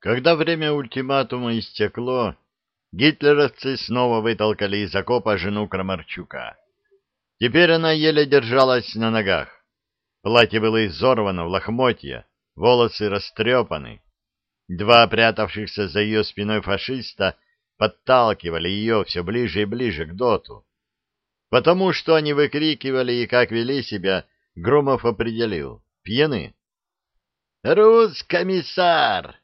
Когда время ультиматума истекло, гитлеровцы снова вытолкали из окопа жену Крамарчука. Теперь она еле держалась на ногах. Платье было изорвано в лохмотья, волосы растрепаны. Два прятавшихся за ее спиной фашиста подталкивали ее все ближе и ближе к доту. Потому что они выкрикивали и как вели себя, Громов определил — пьяны. «Рус-комиссар!»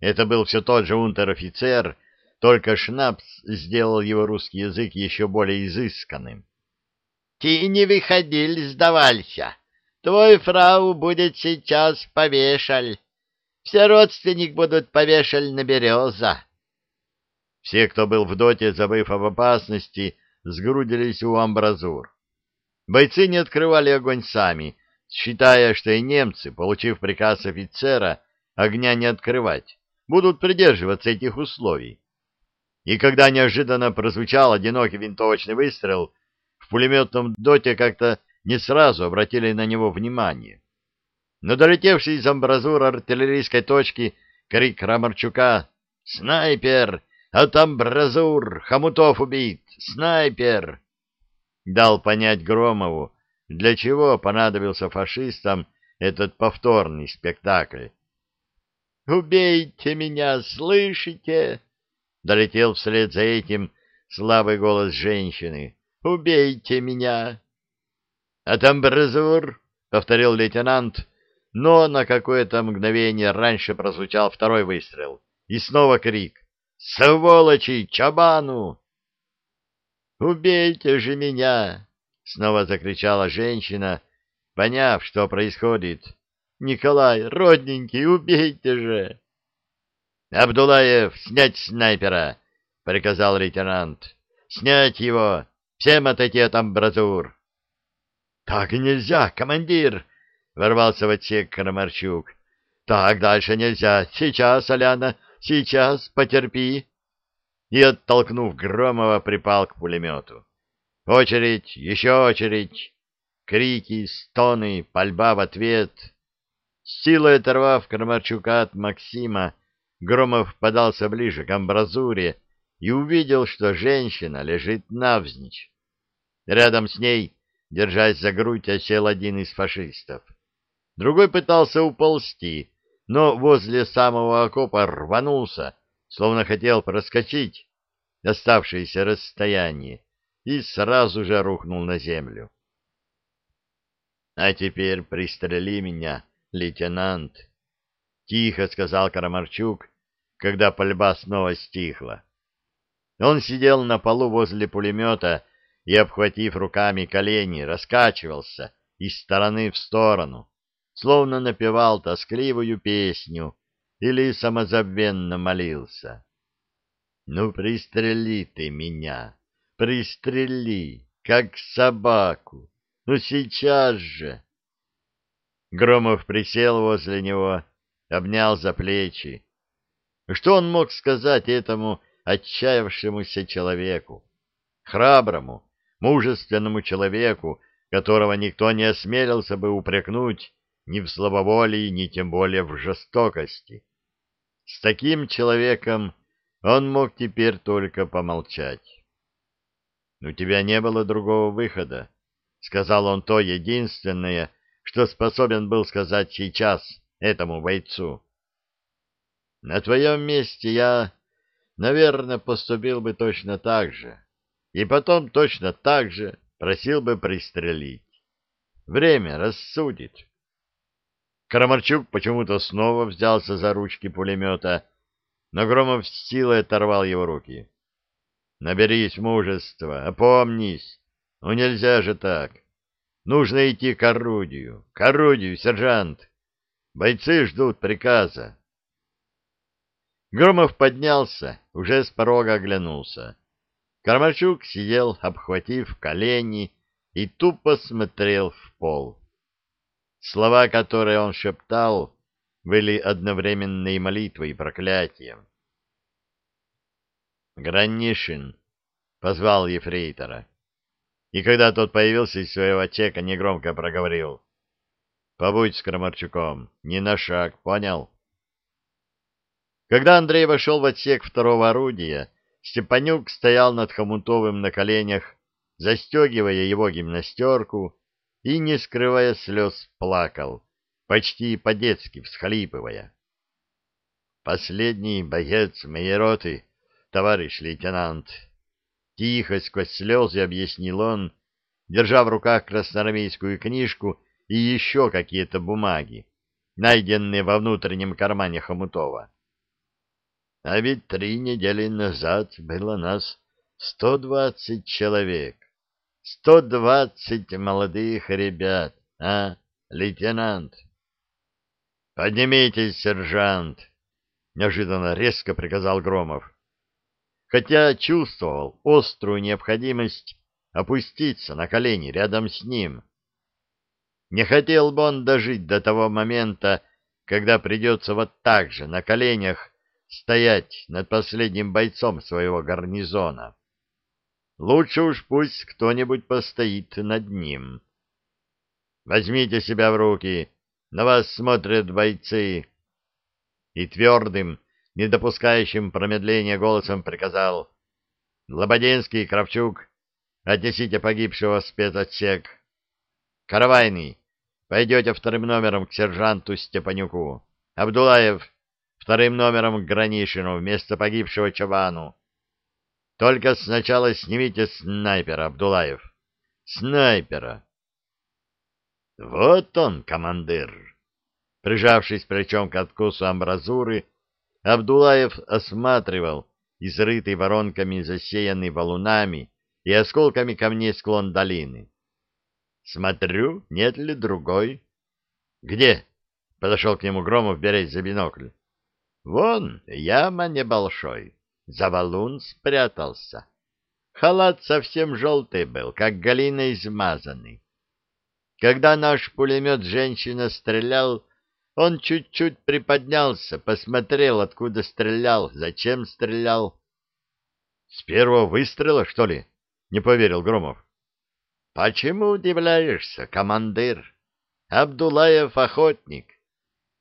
Это был все тот же унтер-офицер, только шнапс сделал его русский язык еще более изысканным. Ты не выходил, сдавался. Твой фрау будет сейчас повешаль. Все родственник будут повешаль на береза. Все, кто был в доте, забыв об опасности, сгрудились у амбразур. Бойцы не открывали огонь сами, считая, что и немцы, получив приказ офицера, огня не открывать, будут придерживаться этих условий. И когда неожиданно прозвучал одинокий винтовочный выстрел, в пулеметном доте как-то не сразу обратили на него внимание. Но долетевший из амбразур артиллерийской точки крик Рамарчука «Снайпер! От амбразур! Хомутов убит! Снайпер!» дал понять Громову, для чего понадобился фашистам этот повторный спектакль. «Убейте меня, слышите?» — долетел вслед за этим слабый голос женщины. Убейте меня. — А там бразур, — повторил лейтенант, но на какое-то мгновение раньше прозвучал второй выстрел. И снова крик. «Сволочи! Чабану!» «Убейте же меня!» — снова закричала женщина, поняв, что происходит. «Николай, родненький, убейте же!» «Абдулаев, снять снайпера!» — приказал лейтенант. «Снять его! Всем отойти от амбразур. — Так нельзя, командир! — ворвался в отсек Крамарчук. — Так дальше нельзя. Сейчас, Аляна, сейчас, потерпи. И, оттолкнув Громова, припал к пулемету. Очередь, еще очередь. Крики, стоны, пальба в ответ. С силой оторвав Крамарчука от Максима, Громов подался ближе к амбразуре, и увидел, что женщина лежит навзничь. Рядом с ней, держась за грудь, осел один из фашистов. Другой пытался уползти, но возле самого окопа рванулся, словно хотел проскочить оставшееся расстояние, и сразу же рухнул на землю. — А теперь пристрели меня, лейтенант, — тихо сказал Карамарчук, когда пальба снова стихла. Он сидел на полу возле пулемета и, обхватив руками колени, раскачивался из стороны в сторону, словно напевал тоскливую песню или самозабвенно молился. «Ну, пристрели ты меня, пристрели, как собаку, ну сейчас же!» Громов присел возле него, обнял за плечи. Что он мог сказать этому отчаявшемуся человеку, храброму, мужественному человеку, которого никто не осмелился бы упрекнуть ни в слабоволии, ни тем более в жестокости. С таким человеком он мог теперь только помолчать. «У тебя не было другого выхода», — сказал он то единственное, что способен был сказать сейчас этому бойцу. «На твоем месте я наверное, поступил бы точно так же. И потом точно так же просил бы пристрелить. Время рассудит. Крамарчук почему-то снова взялся за ручки пулемета, но Громов с силой оторвал его руки. «Наберись мужества, опомнись. Ну нельзя же так. Нужно идти к орудию. К орудию, сержант. Бойцы ждут приказа. Громов поднялся, уже с порога оглянулся. Кармачук сидел, обхватив колени, и тупо смотрел в пол. Слова, которые он шептал, были одновременно и молитвой, и проклятием. «Гранишин!» — позвал ефрейтора. И когда тот появился из своего чека, негромко проговорил. «Побудь с Крамарчуком, не на шаг, понял?» Когда Андрей вошел в отсек второго орудия, Степанюк стоял над Хомутовым на коленях, застегивая его гимнастерку и, не скрывая слез, плакал, почти по-детски всхлипывая. «Последний боец моей роты, товарищ лейтенант!» Тихо сквозь слезы объяснил он, держа в руках красноармейскую книжку и еще какие-то бумаги, найденные во внутреннем кармане Хомутова. А ведь три недели назад было нас сто двадцать человек. Сто двадцать молодых ребят, а, лейтенант? Поднимитесь, сержант, неожиданно резко приказал Громов. Хотя чувствовал острую необходимость опуститься на колени рядом с ним. Не хотел бы он дожить до того момента, когда придется вот так же на коленях стоять над последним бойцом своего гарнизона. Лучше уж пусть кто-нибудь постоит над ним. Возьмите себя в руки, на вас смотрят бойцы. И твердым, не допускающим промедления голосом приказал. Лободинский и Кравчук, отнесите погибшего в спецотсек. Каравайный, пойдете вторым номером к сержанту Степанюку. Абдулаев, вторым номером к Гранишину вместо погибшего Чавану. Только сначала снимите снайпера, Абдулаев. Снайпера. Вот он, командир. Прижавшись плечом к откусу амбразуры, Абдулаев осматривал изрытый воронками засеянный валунами и осколками камней склон долины. Смотрю, нет ли другой. Где? Подошел к нему Громов, берясь за бинокль. Вон, яма небольшой, за валун спрятался. Халат совсем желтый был, как галина измазанный. Когда наш пулемет женщина стрелял, он чуть-чуть приподнялся, посмотрел, откуда стрелял, зачем стрелял. — С первого выстрела, что ли? — не поверил Громов. — Почему удивляешься, командир? Абдулаев охотник.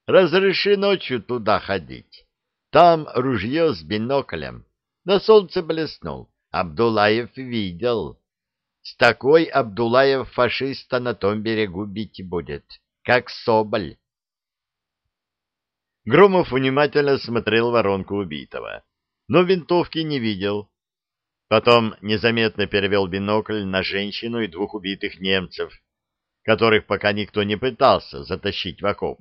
Разреши ночью туда ходить. Там ружье с биноклем. На солнце блеснул. Абдулаев видел. С такой Абдулаев фашиста на том берегу бить будет, как соболь. Громов внимательно смотрел воронку убитого, но винтовки не видел. Потом незаметно перевел бинокль на женщину и двух убитых немцев, которых пока никто не пытался затащить в окоп.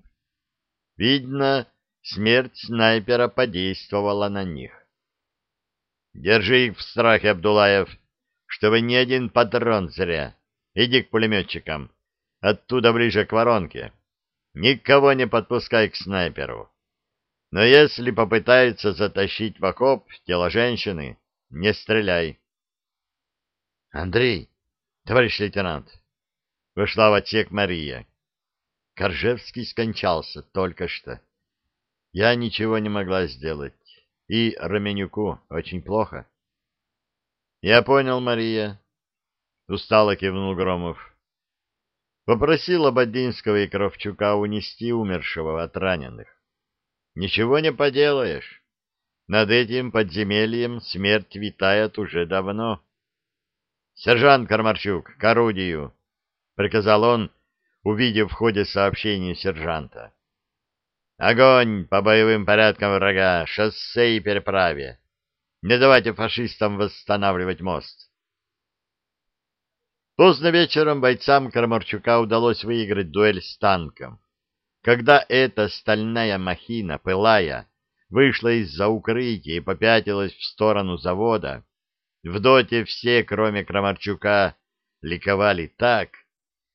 Видно, смерть снайпера подействовала на них. Держи их в страхе, Абдулаев, чтобы ни один патрон зря. Иди к пулеметчикам. Оттуда ближе к воронке. Никого не подпускай к снайперу. Но если попытается затащить в окоп тело женщины, не стреляй. Андрей, товарищ лейтенант, вышла в отсек Мария. Коржевский скончался только что. Я ничего не могла сделать. И Раменюку очень плохо. Я понял, Мария. Устало кивнул Громов. Попросил Ободинского и Кравчука унести умершего от раненых. Ничего не поделаешь. Над этим подземельем смерть витает уже давно. — Сержант Кармарчук, к орудию! — приказал он, увидев в ходе сообщения сержанта. «Огонь по боевым порядкам врага, шоссе и переправе. Не давайте фашистам восстанавливать мост». Поздно вечером бойцам Крамарчука удалось выиграть дуэль с танком. Когда эта стальная махина, пылая, вышла из-за укрытия и попятилась в сторону завода, в доте все, кроме Крамарчука, ликовали так,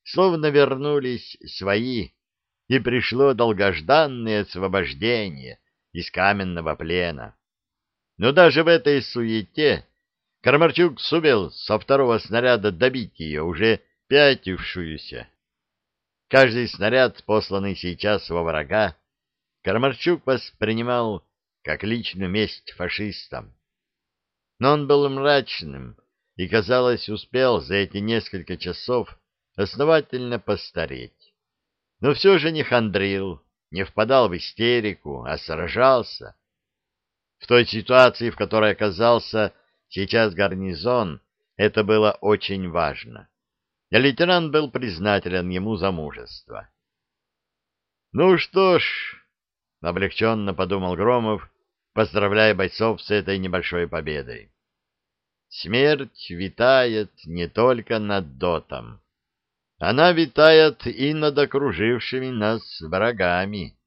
словно вернулись свои, и пришло долгожданное освобождение из каменного плена. Но даже в этой суете Кармарчук сумел со второго снаряда добить ее, уже пятившуюся. Каждый снаряд, посланный сейчас во врага, Кармарчук воспринимал как личную месть фашистам. Но он был мрачным и, казалось, успел за эти несколько часов основательно постареть. Но все же не хандрил, не впадал в истерику, а сражался. В той ситуации, в которой оказался сейчас гарнизон, это было очень важно. Лейтенант был признателен ему за мужество. «Ну что ж», — облегченно подумал Громов, поздравляя бойцов с этой небольшой победой. «Смерть витает не только над дотом. Она витает и над окружившими нас врагами».